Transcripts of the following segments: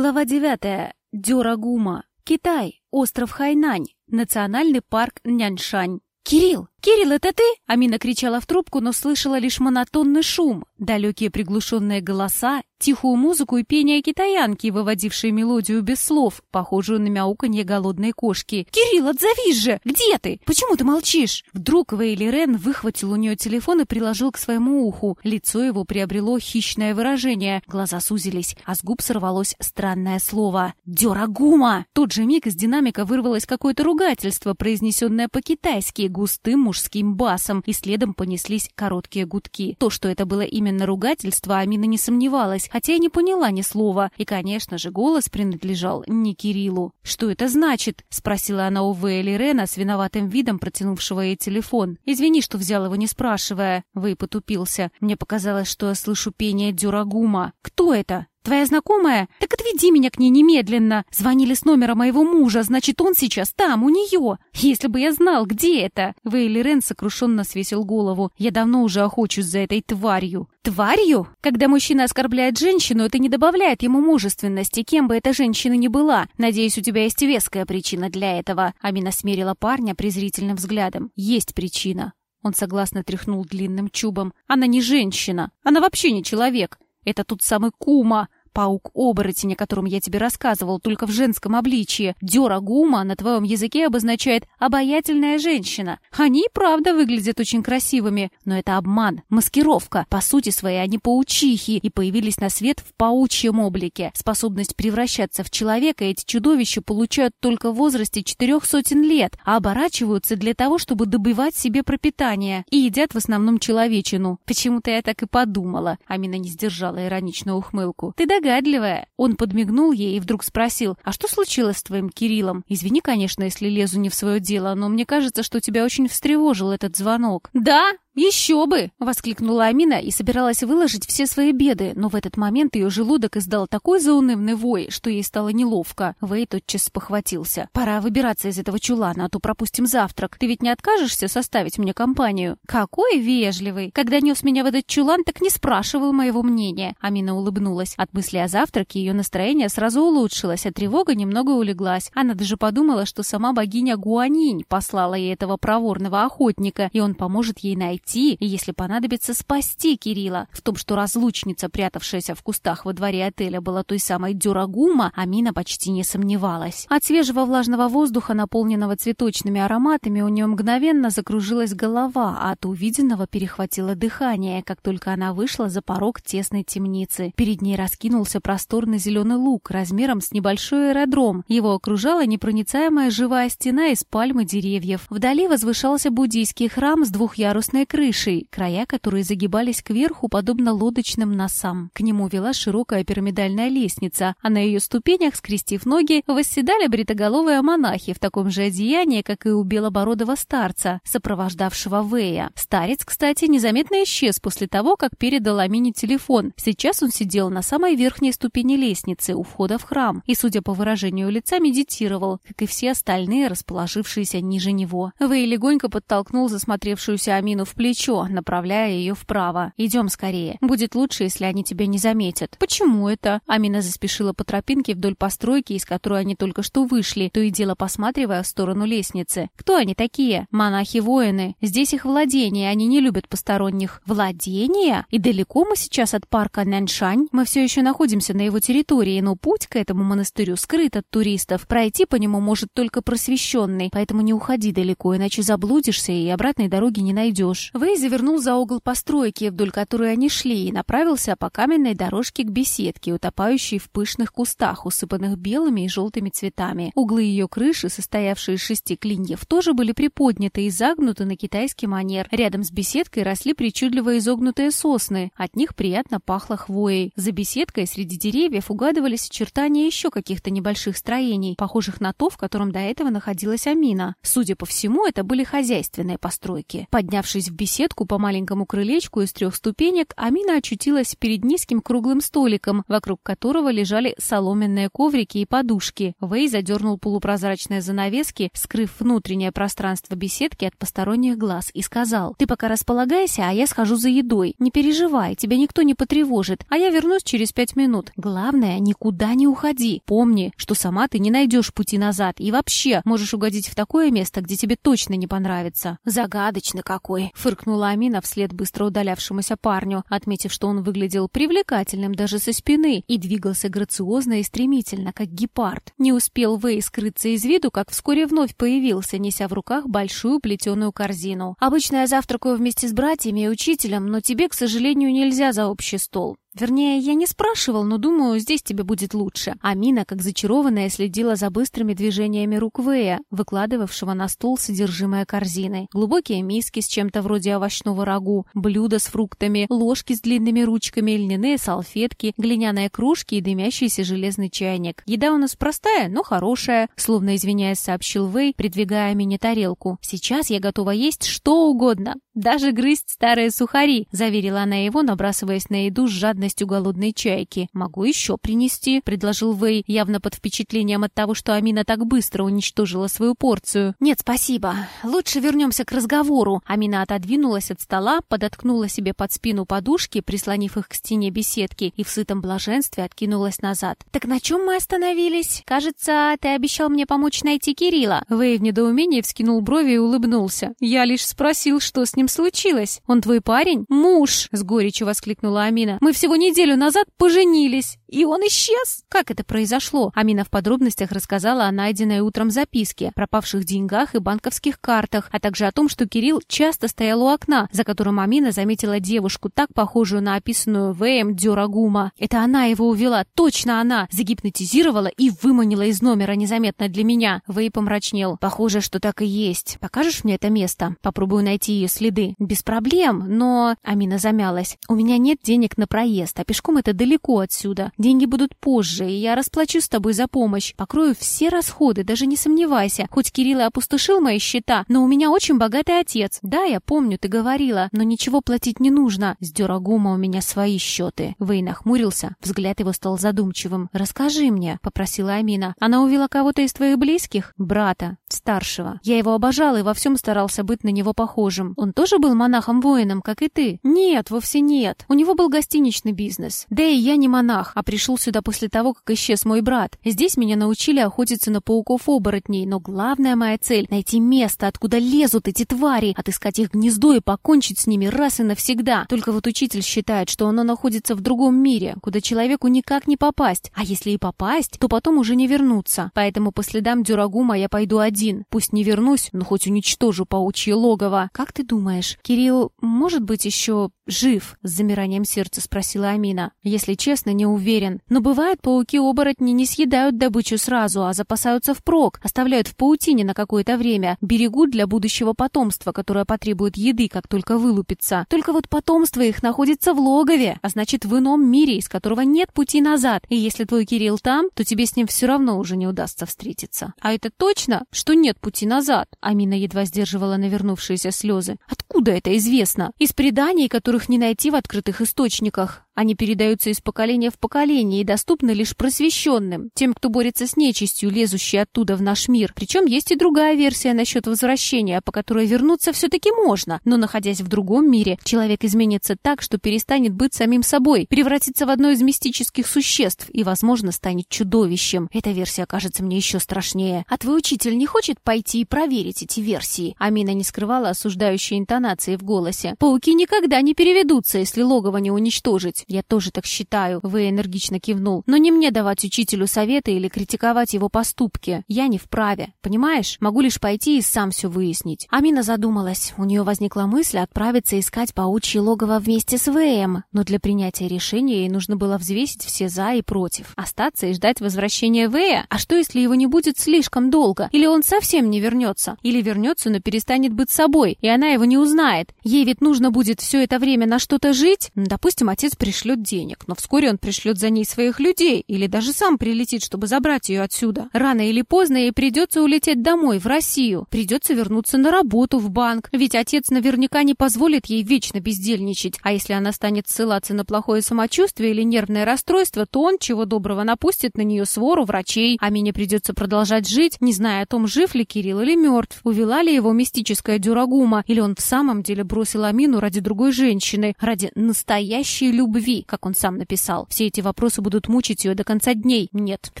Глава 9. Дёрагума. Китай. Остров Хайнань. Национальный парк Няньшань. «Кирилл! Кирилл, это ты?» Амина кричала в трубку, но слышала лишь монотонный шум, далекие приглушенные голоса, тихую музыку и пение китаянки, выводившие мелодию без слов, похожую на мяуканье голодной кошки. «Кирилл, отзовись же! Где ты? Почему ты молчишь?» Вдруг Вейли Рен выхватил у нее телефон и приложил к своему уху. Лицо его приобрело хищное выражение, глаза сузились, а с губ сорвалось странное слово «Дёрагума!». тот же миг из динамика вырвалось какое-то ругательство, произнесенное по-китайски, густым мужским басом, и следом понеслись короткие гудки. То, что это было именно ругательство, Амина не сомневалась, хотя и не поняла ни слова. И, конечно же, голос принадлежал не Кириллу. «Что это значит?» — спросила она у Вейли Рена с виноватым видом, протянувшего ей телефон. «Извини, что взял его, не спрашивая». Вэй потупился. «Мне показалось, что я слышу пение Дюрагума. Кто это?» Твоя знакомая? Так отведи меня к ней немедленно. Звонили с номера моего мужа, значит, он сейчас там, у нее. Если бы я знал, где это. Вейли Рен сокрушенно свесил голову. Я давно уже охочусь за этой тварью. Тварью? Когда мужчина оскорбляет женщину, это не добавляет ему мужественности, кем бы эта женщина ни была. Надеюсь, у тебя есть веская причина для этого. Амина смерила парня презрительным взглядом. Есть причина. Он согласно тряхнул длинным чубом. Она не женщина. Она вообще не человек. Это тот самый Кума, Паук-оборотень, о котором я тебе рассказывал, только в женском обличье. Дёра Гума на твоем языке обозначает «обаятельная женщина». Они и правда выглядят очень красивыми, но это обман, маскировка. По сути своей они паучихи и появились на свет в паучьем облике. Способность превращаться в человека эти чудовища получают только в возрасте четырех сотен лет, а оборачиваются для того, чтобы добывать себе пропитание. И едят в основном человечину. Почему-то я так и подумала. Амина не сдержала ироничную ухмылку. Ты догадываешься, догадливая». Он подмигнул ей и вдруг спросил, «А что случилось с твоим Кириллом? Извини, конечно, если лезу не в свое дело, но мне кажется, что тебя очень встревожил этот звонок». «Да?» «Еще бы!» — воскликнула Амина и собиралась выложить все свои беды, но в этот момент ее желудок издал такой заунывный вой, что ей стало неловко. Вэй тотчас похватился. «Пора выбираться из этого чулана, а то пропустим завтрак. Ты ведь не откажешься составить мне компанию?» «Какой вежливый! Когда нес меня в этот чулан, так не спрашивал моего мнения». Амина улыбнулась. От мысли о завтраке ее настроение сразу улучшилось, а тревога немного улеглась. Она даже подумала, что сама богиня Гуанинь послала ей этого проворного охотника, и он поможет ей найти найти и, если понадобится, спасти Кирилла. В том, что разлучница, прятавшаяся в кустах во дворе отеля, была той самой Дюрагума, Амина почти не сомневалась. От свежего влажного воздуха, наполненного цветочными ароматами, у нее мгновенно закружилась голова, а от увиденного перехватило дыхание, как только она вышла за порог тесной темницы. Перед ней раскинулся просторный зеленый луг размером с небольшой аэродром. Его окружала непроницаемая живая стена из пальмы деревьев. Вдали возвышался буддийский храм с двухъярусной крышей края которой загибались кверху, подобно лодочным носам. К нему вела широкая пирамидальная лестница, а на ее ступенях, скрестив ноги, восседали бритоголовые монахи в таком же одеянии, как и у белобородого старца, сопровождавшего Вэя. Старец, кстати, незаметно исчез после того, как передал Амине телефон. Сейчас он сидел на самой верхней ступени лестницы у входа в храм и, судя по выражению лица, медитировал, как и все остальные, расположившиеся ниже него. Вэй легонько подтолкнул засмотревшуюся Амину в плечо, направляя ее вправо. «Идем скорее. Будет лучше, если они тебя не заметят». «Почему это?» Амина заспешила по тропинке вдоль постройки, из которой они только что вышли, то и дело посматривая в сторону лестницы. «Кто они такие?» «Монахи-воины. Здесь их владение, они не любят посторонних». «Владение? И далеко мы сейчас от парка Наньшань? Мы все еще находимся на его территории, но путь к этому монастырю скрыт от туристов. Пройти по нему может только просвещенный, поэтому не уходи далеко, иначе заблудишься и обратной дороги не найдешь». Вэй завернул за угол постройки, вдоль которой они шли, и направился по каменной дорожке к беседке, утопающей в пышных кустах, усыпанных белыми и желтыми цветами. Углы ее крыши, состоявшие из шести клиньев, тоже были приподняты и загнуты на китайский манер. Рядом с беседкой росли причудливо изогнутые сосны. От них приятно пахло хвоей. За беседкой среди деревьев угадывались очертания еще каких-то небольших строений, похожих на то, в котором до этого находилась Амина. Судя по всему, это были хозяйственные постройки. Поднявшись в беседку по маленькому крылечку из трех ступенек, Амина очутилась перед низким круглым столиком, вокруг которого лежали соломенные коврики и подушки. Вэй задернул полупрозрачные занавески, скрыв внутреннее пространство беседки от посторонних глаз, и сказал, «Ты пока располагайся, а я схожу за едой. Не переживай, тебя никто не потревожит, а я вернусь через пять минут. Главное, никуда не уходи. Помни, что сама ты не найдешь пути назад и вообще можешь угодить в такое место, где тебе точно не понравится». «Загадочно какой!» — фыркнула Амина вслед быстро удалявшемуся парню, отметив, что он выглядел привлекательным даже со спины и двигался грациозно и стремительно, как гепард. Не успел Вэй скрыться из виду, как вскоре вновь появился, неся в руках большую плетеную корзину. «Обычно я завтракаю вместе с братьями и учителем, но тебе, к сожалению, нельзя за общий стол. Вернее, я не спрашивал, но думаю, здесь тебе будет лучше. Амина, как зачарованная, следила за быстрыми движениями рук Вэя, выкладывавшего на стол содержимое корзины. Глубокие миски с чем-то вроде овощного рагу, блюда с фруктами, ложки с длинными ручками, льняные салфетки, глиняные кружки и дымящийся железный чайник. Еда у нас простая, но хорошая, словно извиняясь, сообщил Вэй, придвигая Амине тарелку. Сейчас я готова есть что угодно, даже грызть старые сухари, заверила она его, набрасываясь на еду с жадностью жадностью голодной чайки. «Могу еще принести», — предложил Вэй, явно под впечатлением от того, что Амина так быстро уничтожила свою порцию. «Нет, спасибо. Лучше вернемся к разговору». Амина отодвинулась от стола, подоткнула себе под спину подушки, прислонив их к стене беседки, и в сытом блаженстве откинулась назад. «Так на чем мы остановились? Кажется, ты обещал мне помочь найти Кирилла». Вэй в недоумении вскинул брови и улыбнулся. «Я лишь спросил, что с ним случилось. Он твой парень?» «Муж!» — с горечью воскликнула Амина. «Мы всего неделю назад поженились, и он исчез. Как это произошло? Амина в подробностях рассказала о найденной утром записке, пропавших деньгах и банковских картах, а также о том, что Кирилл часто стоял у окна, за которым Амина заметила девушку, так похожую на описанную В.М. Дюрагума. Это она его увела, точно она, загипнотизировала и выманила из номера незаметно для меня. Вэй помрачнел. Похоже, что так и есть. Покажешь мне это место? Попробую найти ее следы. Без проблем, но... Амина замялась. У меня нет денег на проезд а пешком это далеко отсюда. Деньги будут позже, и я расплачусь с тобой за помощь. Покрою все расходы, даже не сомневайся. Хоть Кирилл и опустошил мои счета, но у меня очень богатый отец. Да, я помню, ты говорила, но ничего платить не нужно. С Дюрагума у меня свои счеты. Вэй нахмурился, взгляд его стал задумчивым. «Расскажи мне», — попросила Амина. «Она увела кого-то из твоих близких?» «Брата, старшего. Я его обожал и во всем старался быть на него похожим. Он тоже был монахом-воином, как и ты?» «Нет, вовсе нет. У него был гостиничный бизнес. Да и я не монах, а пришел сюда после того, как исчез мой брат. Здесь меня научили охотиться на пауков-оборотней, но главная моя цель — найти место, откуда лезут эти твари, отыскать их гнездо и покончить с ними раз и навсегда. Только вот учитель считает, что оно находится в другом мире, куда человеку никак не попасть. А если и попасть, то потом уже не вернуться. Поэтому по следам Дюрагума я пойду один. Пусть не вернусь, но хоть уничтожу паучье логово. Как ты думаешь, Кирилл может быть еще жив? С замиранием сердца спросила Амина. Если честно, не уверен. Но бывает, пауки-оборотни не съедают добычу сразу, а запасаются впрок, оставляют в паутине на какое-то время, берегут для будущего потомства, которое потребует еды, как только вылупится. Только вот потомство их находится в логове, а значит в ином мире, из которого нет пути назад. И если твой Кирилл там, то тебе с ним все равно уже не удастся встретиться. А это точно, что нет пути назад? Амина едва сдерживала навернувшиеся слезы. Откуда это известно? Из преданий, которых не найти в открытых источниках. Они передаются из поколения в поколение и доступны лишь просвещенным, тем, кто борется с нечистью, лезущей оттуда в наш мир. Причем есть и другая версия насчет возвращения, по которой вернуться все-таки можно, но находясь в другом мире, человек изменится так, что перестанет быть самим собой, превратится в одно из мистических существ и, возможно, станет чудовищем. Эта версия кажется мне еще страшнее. А твой учитель не хочет пойти и проверить эти версии? Амина не скрывала осуждающей интонации в голосе. Пауки никогда не переведутся, если логово не уничтожить. «Я тоже так считаю», — Вы энергично кивнул. «Но не мне давать учителю советы или критиковать его поступки. Я не вправе. Понимаешь? Могу лишь пойти и сам все выяснить». Амина задумалась. У нее возникла мысль отправиться искать паучье логово вместе с Вэем. Но для принятия решения ей нужно было взвесить все «за» и «против». Остаться и ждать возвращения Вэя? А что, если его не будет слишком долго? Или он совсем не вернется? Или вернется, но перестанет быть собой, и она его не узнает? Ей ведь нужно будет все это время на что-то жить? Допустим, отец пришел пришлет денег, но вскоре он пришлет за ней своих людей или даже сам прилетит, чтобы забрать ее отсюда. Рано или поздно ей придется улететь домой, в Россию. Придется вернуться на работу в банк, ведь отец наверняка не позволит ей вечно бездельничать. А если она станет ссылаться на плохое самочувствие или нервное расстройство, то он, чего доброго, напустит на нее свору врачей, а мне придется продолжать жить, не зная о том, жив ли Кирилл или мертв, увела ли его мистическая дюрагума, или он в самом деле бросил Амину ради другой женщины, ради настоящей любви, как он сам написал. Все эти вопросы будут мучить ее до конца дней. Нет, к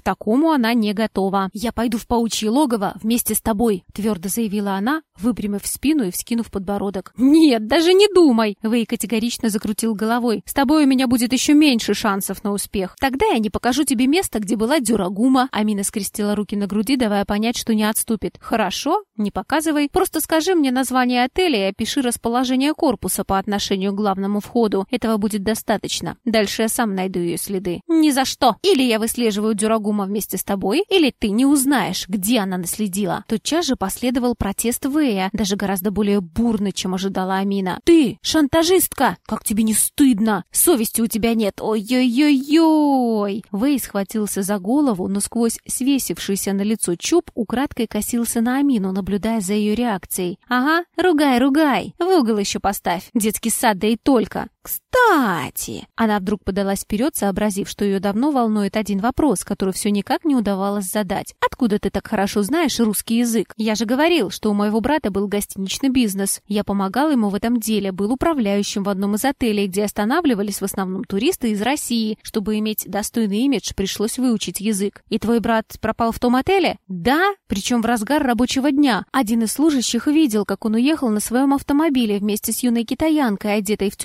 такому она не готова. «Я пойду в паучье логово вместе с тобой», — твердо заявила она, выпрямив спину и вскинув подбородок. «Нет, даже не думай!» — Вэй категорично закрутил головой. «С тобой у меня будет еще меньше шансов на успех. Тогда я не покажу тебе место, где была Дюрагума». Амина скрестила руки на груди, давая понять, что не отступит. «Хорошо, не показывай. Просто скажи мне название отеля и опиши расположение корпуса по отношению к главному входу. Этого будет достаточно. Дальше я сам найду ее следы». «Ни за что! Или я выслеживаю Дюрагума вместе с тобой, или ты не узнаешь, где она наследила». Тотчас же последовал протест Вэя, даже гораздо более бурный, чем ожидала Амина. «Ты, шантажистка! Как тебе не стыдно? Совести у тебя нет! Ой-ой-ой-ой!» Вэй схватился за голову, но сквозь свесившийся на лицо чуб украдкой косился на Амину, наблюдая за ее реакцией. «Ага, ругай, ругай! В угол еще поставь! Детский сад, да и только! Кстати!» Она вдруг подалась вперед, сообразив, что ее давно волнует один вопрос, который все никак не удавалось задать. «Откуда ты так хорошо знаешь русский язык? Я же говорил, что у моего брата был гостиничный бизнес. Я помогал ему в этом деле, был управляющим в одном из отелей, где останавливались в основном туристы из России. Чтобы иметь достойный имидж, пришлось выучить язык. И твой брат пропал в том отеле? Да, причем в разгар рабочего дня. Один из служащих видел, как он уехал на своем автомобиле вместе с юной китаянкой, одетой в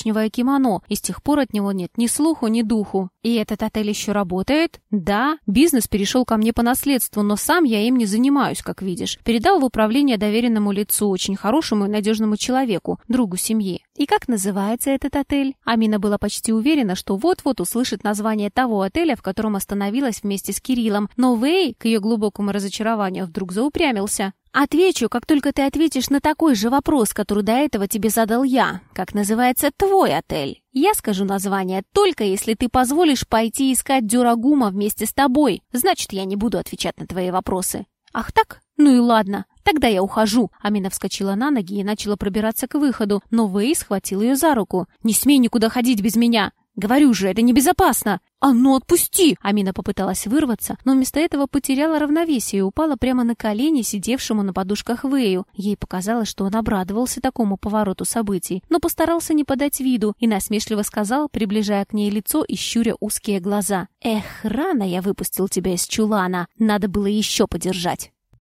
темно-коричневое кимоно, и с тех пор от него нет ни слуху, ни духу. И этот отель еще работает? Да, бизнес перешел ко мне по наследству, но сам я им не занимаюсь, как видишь. Передал в управление доверенному лицу, очень хорошему и надежному человеку, другу семьи. И как называется этот отель? Амина была почти уверена, что вот-вот услышит название того отеля, в котором остановилась вместе с Кириллом, но Вэй, к ее глубокому разочарованию, вдруг заупрямился. Отвечу, как только ты ответишь на такой же вопрос, который до этого тебе задал я. Как называется твой отель? Я скажу название только если ты позволишь пойти искать Дюрагума вместе с тобой. Значит, я не буду отвечать на твои вопросы. Ах так? Ну и ладно. Тогда я ухожу. Амина вскочила на ноги и начала пробираться к выходу, но Вэй схватил ее за руку. Не смей никуда ходить без меня. Говорю же, это небезопасно. А ну отпусти! Амина попыталась вырваться, но вместо этого потеряла равновесие и упала прямо на колени сидевшему на подушках Вэю. Ей показалось, что он обрадовался такому повороту событий, но постарался не подать виду и насмешливо сказал, приближая к ней лицо и щуря узкие глаза. «Эх, рано я выпустил тебя из чулана. Надо было еще подержать».